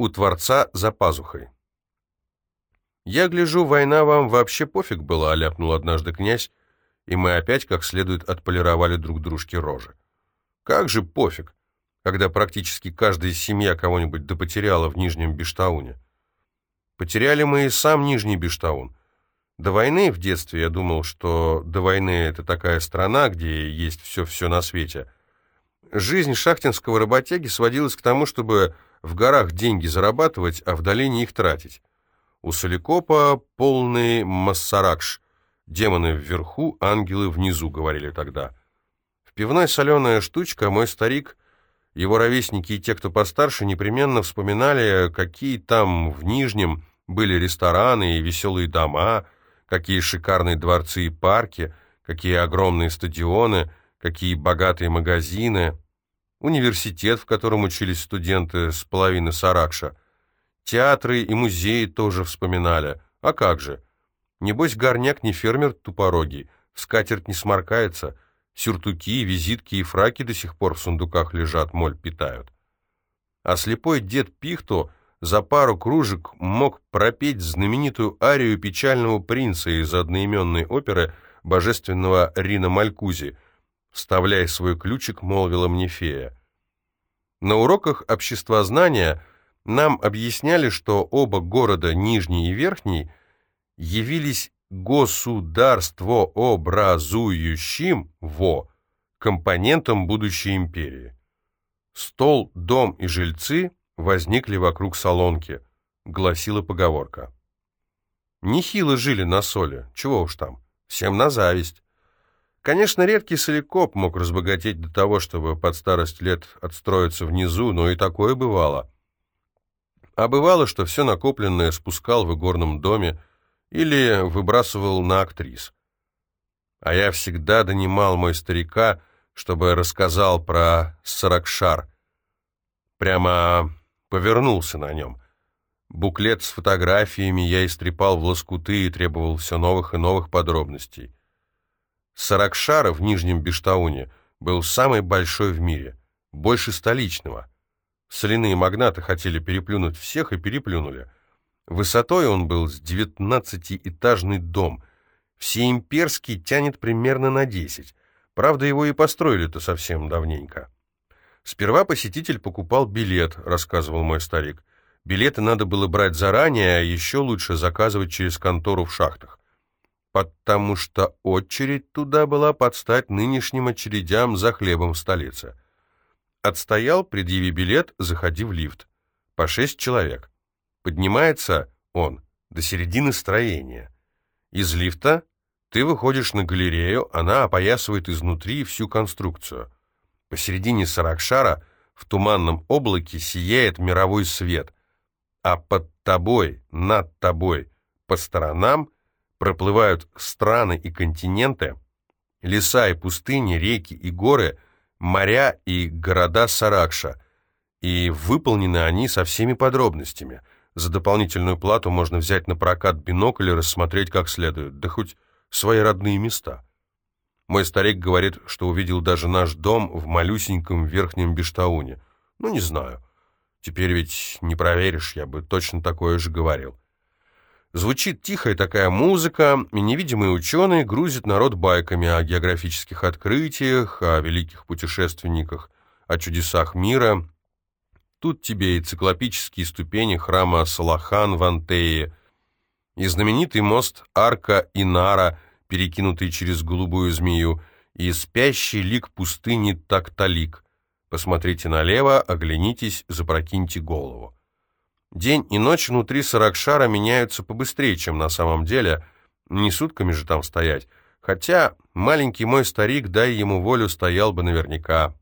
У Творца за пазухой. «Я гляжу, война вам вообще пофиг была», — ляпнул однажды князь, и мы опять как следует отполировали друг дружке рожи. «Как же пофиг, когда практически каждая семья кого-нибудь допотеряла в Нижнем Бештауне?» Потеряли мы и сам Нижний Бештаун. До войны в детстве я думал, что до войны это такая страна, где есть все-все на свете. Жизнь шахтинского работяги сводилась к тому, чтобы в горах деньги зарабатывать, а в долине их тратить. У Соликопа полный массаракш. Демоны вверху, ангелы внизу, говорили тогда. В пивной соленая штучка мой старик его ровесники и те, кто постарше, непременно вспоминали, какие там в Нижнем были рестораны и веселые дома, какие шикарные дворцы и парки, какие огромные стадионы, какие богатые магазины, университет, в котором учились студенты с половины Саракша, театры и музеи тоже вспоминали. А как же? Небось, горняк не фермер тупорогий, скатерть не сморкается, сюртуки, визитки и фраки до сих пор в сундуках лежат, моль питают. А слепой дед Пихту за пару кружек мог пропеть знаменитую арию печального принца из одноименной оперы божественного Рина Малькузи «Вставляй свой ключик», — молвила мне фея. На уроках обществознания нам объясняли, что оба города, Нижний и Верхний, явились государство образующим во компонентом будущей империи. Стол, дом и жильцы возникли вокруг солонки, гласила поговорка. Нехило жили на соли, чего уж там, всем на зависть. Конечно, редкий соликоп мог разбогатеть до того, чтобы под старость лет отстроиться внизу, но и такое бывало. А бывало, что все накопленное спускал в игорном доме или выбрасывал на актрис. А я всегда донимал мой старика, чтобы рассказал про Саракшар. Прямо повернулся на нем. Буклет с фотографиями я истрепал в лоскуты и требовал все новых и новых подробностей. Саракшара в Нижнем Бештауне был самый большой в мире, больше столичного. Соляные магнаты хотели переплюнуть всех и переплюнули. Высотой он был с девятнадцатиэтажный дом. Всеимперский тянет примерно на десять. Правда, его и построили-то совсем давненько. Сперва посетитель покупал билет, рассказывал мой старик. Билеты надо было брать заранее, а еще лучше заказывать через контору в шахтах. Потому что очередь туда была под стать нынешним очередям за хлебом в столице. Отстоял, предъяви билет, заходи в лифт. По шесть человек. Поднимается он до середины строения. Из лифта ты выходишь на галерею, она опоясывает изнутри всю конструкцию. Посередине Саракшара в туманном облаке сияет мировой свет, а под тобой, над тобой, по сторонам проплывают страны и континенты, леса и пустыни, реки и горы, моря и города Саракша, и выполнены они со всеми подробностями. За дополнительную плату можно взять на прокат бинокль и рассмотреть как следует, да хоть свои родные места. Мой старик говорит, что увидел даже наш дом в малюсеньком верхнем Бештауне. Ну, не знаю. Теперь ведь не проверишь, я бы точно такое же говорил. Звучит тихая такая музыка, и невидимые ученые грузят народ байками о географических открытиях, о великих путешественниках, о чудесах мира. Тут тебе и циклопические ступени храма Салахан в Антее, и знаменитый мост Арка Инара – перекинутый через голубую змею, и спящий лик пустыни Такталик. Посмотрите налево, оглянитесь, запрокиньте голову. День и ночь внутри Саракшара меняются побыстрее, чем на самом деле. Не сутками же там стоять. Хотя маленький мой старик, дай ему волю, стоял бы наверняка.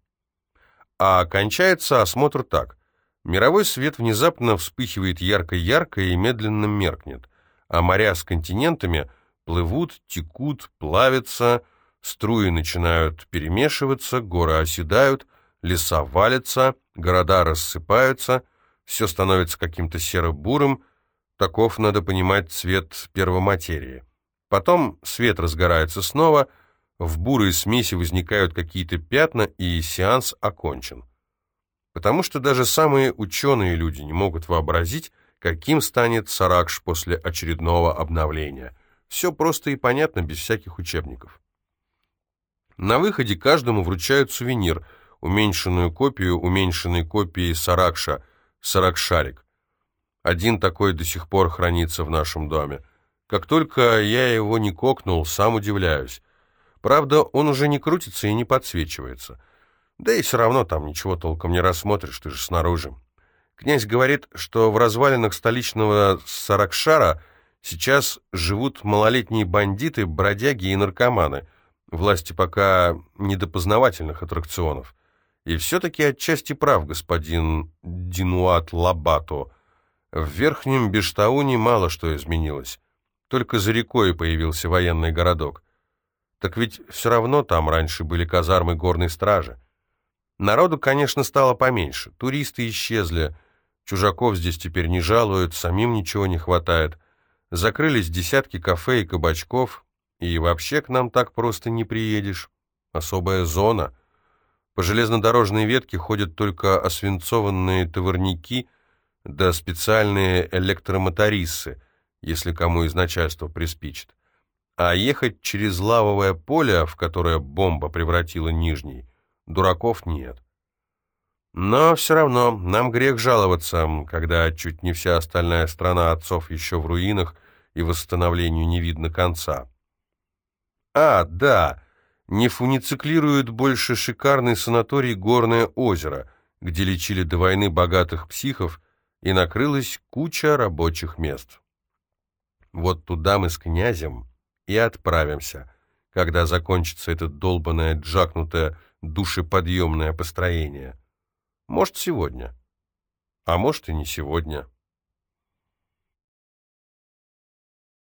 А кончается осмотр так. Мировой свет внезапно вспыхивает ярко-ярко и медленно меркнет, а моря с континентами плывут, текут, плавятся, струи начинают перемешиваться, горы оседают, леса валятся, города рассыпаются, все становится каким-то серо-бурым, таков, надо понимать, цвет первоматерии. Потом свет разгорается снова, в бурой смеси возникают какие-то пятна, и сеанс окончен. потому что даже самые ученые люди не могут вообразить, каким станет Саракш после очередного обновления. Все просто и понятно, без всяких учебников. На выходе каждому вручают сувенир, уменьшенную копию уменьшенной копии Саракша, Саракшарик. Один такой до сих пор хранится в нашем доме. Как только я его не кокнул, сам удивляюсь. Правда, он уже не крутится и не подсвечивается. Да и все равно там ничего толком не рассмотришь, ты же снаружи. Князь говорит, что в развалинах столичного Саракшара сейчас живут малолетние бандиты, бродяги и наркоманы. Власти пока не до познавательных аттракционов. И все-таки отчасти прав господин Динуат Лабато. В Верхнем Бештауне мало что изменилось. Только за рекой появился военный городок. Так ведь все равно там раньше были казармы горной стражи. Народу, конечно, стало поменьше. Туристы исчезли, Чужаков здесь теперь не жалуют, самим ничего не хватает. Закрылись десятки кафе и кабачков, и вообще к нам так просто не приедешь. Особая зона. По железнодорожной ветке ходят только освинцованные товарники да специальные электромотористы, если кому из начальства приспичит. А ехать через лавовое поле, в которое бомба превратила Нижний, дураков нет. Но все равно нам грех жаловаться, когда чуть не вся остальная страна отцов еще в руинах и восстановлению не видно конца. А, да, не фунициклирует больше шикарный санаторий «Горное озеро», где лечили до войны богатых психов, и накрылась куча рабочих мест. Вот туда мы с князем и отправимся, когда закончится это долбанное, джакнутое, душеподъемное построение. Может, сегодня. А может, и не сегодня.